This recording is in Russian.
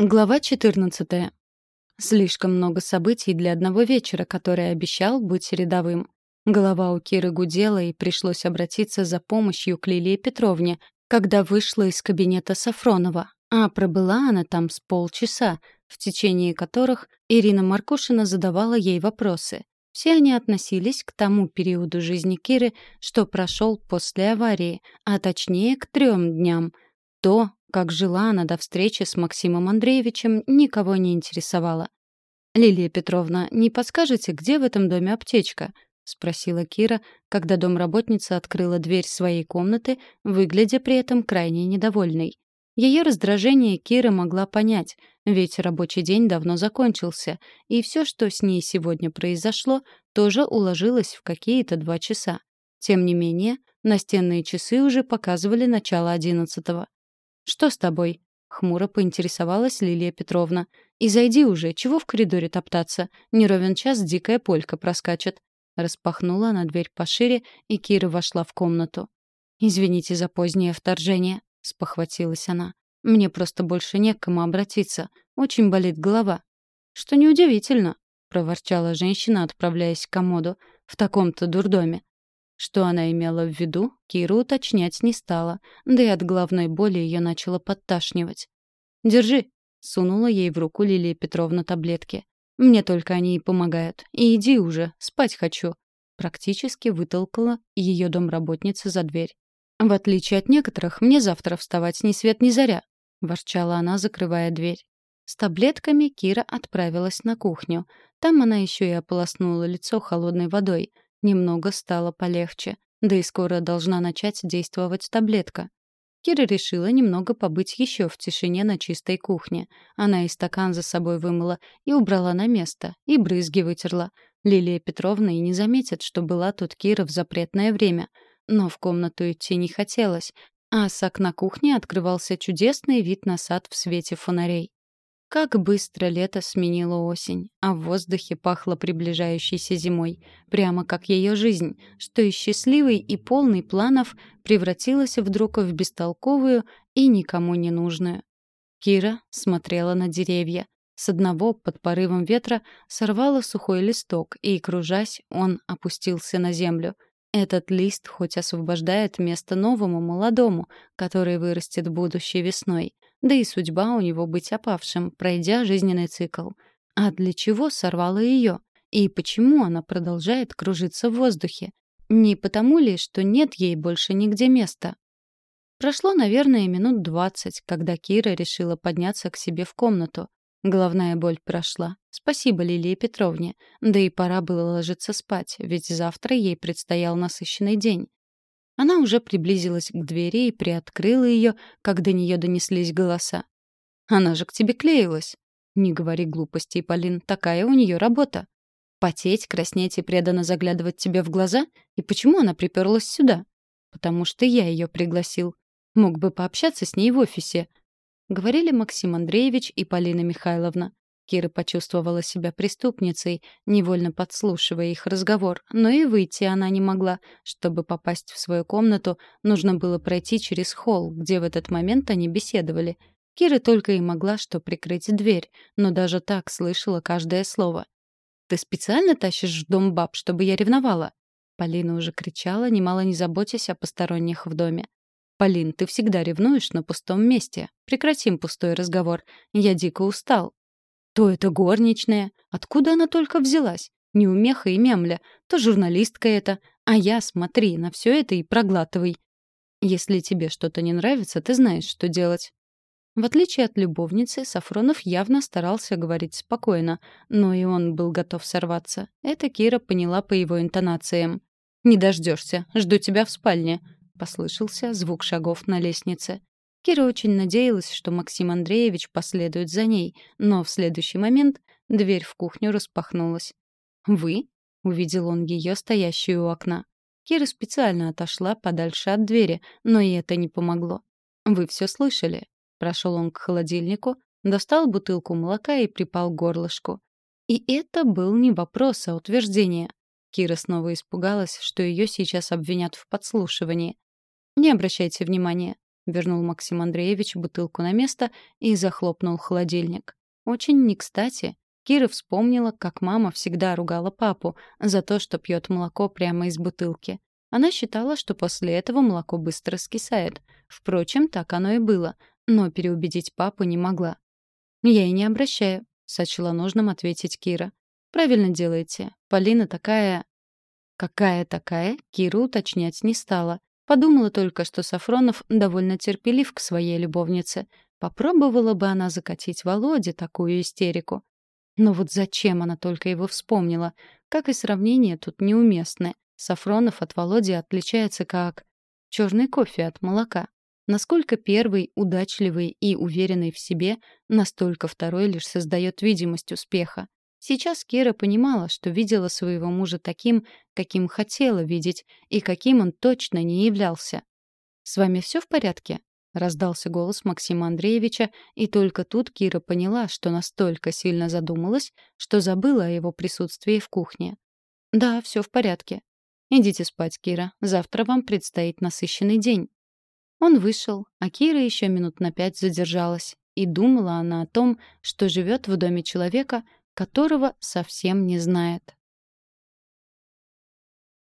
Глава 14. Слишком много событий для одного вечера, который обещал быть рядовым. Голова у Киры гудела, и пришлось обратиться за помощью к Лилии Петровне, когда вышла из кабинета Сафронова. А пробыла она там с полчаса, в течение которых Ирина Маркушина задавала ей вопросы. Все они относились к тому периоду жизни Киры, что прошел после аварии, а точнее к трем дням. То, как жила она до встречи с Максимом Андреевичем, никого не интересовало. «Лилия Петровна, не подскажете, где в этом доме аптечка?» — спросила Кира, когда домработница открыла дверь своей комнаты, выглядя при этом крайне недовольной. Ее раздражение Кира могла понять, ведь рабочий день давно закончился, и все, что с ней сегодня произошло, тоже уложилось в какие-то два часа. Тем не менее, настенные часы уже показывали начало одиннадцатого. «Что с тобой?» — хмуро поинтересовалась Лилия Петровна. «И зайди уже, чего в коридоре топтаться? Не ровен час дикая полька проскачет». Распахнула она дверь пошире, и Кира вошла в комнату. «Извините за позднее вторжение», — спохватилась она. «Мне просто больше не к кому обратиться. Очень болит голова». «Что неудивительно», — проворчала женщина, отправляясь к комоду. «В таком-то дурдоме. Что она имела в виду, Кира уточнять не стала, да и от головной боли ее начало подташнивать. «Держи», — сунула ей в руку Лилия Петровна таблетки. «Мне только они и помогают. И иди уже, спать хочу». Практически вытолкала ее домработница за дверь. «В отличие от некоторых, мне завтра вставать ни свет ни заря», — ворчала она, закрывая дверь. С таблетками Кира отправилась на кухню. Там она еще и ополоснула лицо холодной водой — Немного стало полегче, да и скоро должна начать действовать таблетка. Кира решила немного побыть еще в тишине на чистой кухне. Она и стакан за собой вымыла, и убрала на место, и брызги вытерла. Лилия Петровна и не заметит, что была тут Кира в запретное время. Но в комнату идти не хотелось, а с окна кухни открывался чудесный вид на сад в свете фонарей. Как быстро лето сменило осень, а в воздухе пахло приближающейся зимой, прямо как ее жизнь, что из счастливой и полной планов превратилась вдруг в бестолковую и никому не нужную. Кира смотрела на деревья. С одного под порывом ветра сорвала сухой листок, и, кружась, он опустился на землю. Этот лист хоть освобождает место новому молодому, который вырастет будущей весной — да и судьба у него быть опавшим, пройдя жизненный цикл. А для чего сорвала ее? И почему она продолжает кружиться в воздухе? Не потому ли, что нет ей больше нигде места? Прошло, наверное, минут двадцать, когда Кира решила подняться к себе в комнату. Головная боль прошла. Спасибо Лилии Петровне. Да и пора было ложиться спать, ведь завтра ей предстоял насыщенный день. Она уже приблизилась к двери и приоткрыла ее, как до нее донеслись голоса. «Она же к тебе клеилась!» «Не говори глупостей, Полин, такая у нее работа!» «Потеть, краснеть и преданно заглядывать тебе в глаза? И почему она приперлась сюда?» «Потому что я ее пригласил. Мог бы пообщаться с ней в офисе», — говорили Максим Андреевич и Полина Михайловна. Кира почувствовала себя преступницей, невольно подслушивая их разговор, но и выйти она не могла. Чтобы попасть в свою комнату, нужно было пройти через холл, где в этот момент они беседовали. Кира только и могла что прикрыть дверь, но даже так слышала каждое слово. «Ты специально тащишь в дом баб, чтобы я ревновала?» Полина уже кричала, немало не заботясь о посторонних в доме. «Полин, ты всегда ревнуешь на пустом месте. Прекратим пустой разговор. Я дико устал. То это горничная. Откуда она только взялась? Неумеха и мямля. То журналистка это. А я, смотри, на все это и проглатывай. Если тебе что-то не нравится, ты знаешь, что делать. В отличие от любовницы, Сафронов явно старался говорить спокойно, но и он был готов сорваться. Это Кира поняла по его интонациям. «Не дождешься. Жду тебя в спальне», — послышался звук шагов на лестнице. Кира очень надеялась, что Максим Андреевич последует за ней, но в следующий момент дверь в кухню распахнулась. «Вы?» — увидел он ее, стоящую у окна. Кира специально отошла подальше от двери, но и это не помогло. «Вы все слышали?» Прошел он к холодильнику, достал бутылку молока и припал к горлышку. И это был не вопрос, а утверждение. Кира снова испугалась, что ее сейчас обвинят в подслушивании. «Не обращайте внимания», вернул Максим Андреевич бутылку на место и захлопнул холодильник. Очень не кстати. Кира вспомнила, как мама всегда ругала папу за то, что пьет молоко прямо из бутылки. Она считала, что после этого молоко быстро скисает. Впрочем, так оно и было, но переубедить папу не могла. «Я и не обращаю», — сочла нужным ответить Кира. «Правильно делаете. Полина такая...» Какая такая, Кира уточнять не стала. Подумала только, что Сафронов довольно терпелив к своей любовнице. Попробовала бы она закатить Володе такую истерику. Но вот зачем она только его вспомнила? Как и сравнение тут неуместны. Сафронов от Володи отличается как черный кофе от молока. Насколько первый удачливый и уверенный в себе, настолько второй лишь создает видимость успеха. Сейчас Кира понимала, что видела своего мужа таким, каким хотела видеть, и каким он точно не являлся. «С вами все в порядке?» — раздался голос Максима Андреевича, и только тут Кира поняла, что настолько сильно задумалась, что забыла о его присутствии в кухне. «Да, все в порядке», «Идите спать, Кира. Завтра вам предстоит насыщенный день». Он вышел, а Кира еще минут на пять задержалась. И думала она о том, что живет в доме человека, которого совсем не знает.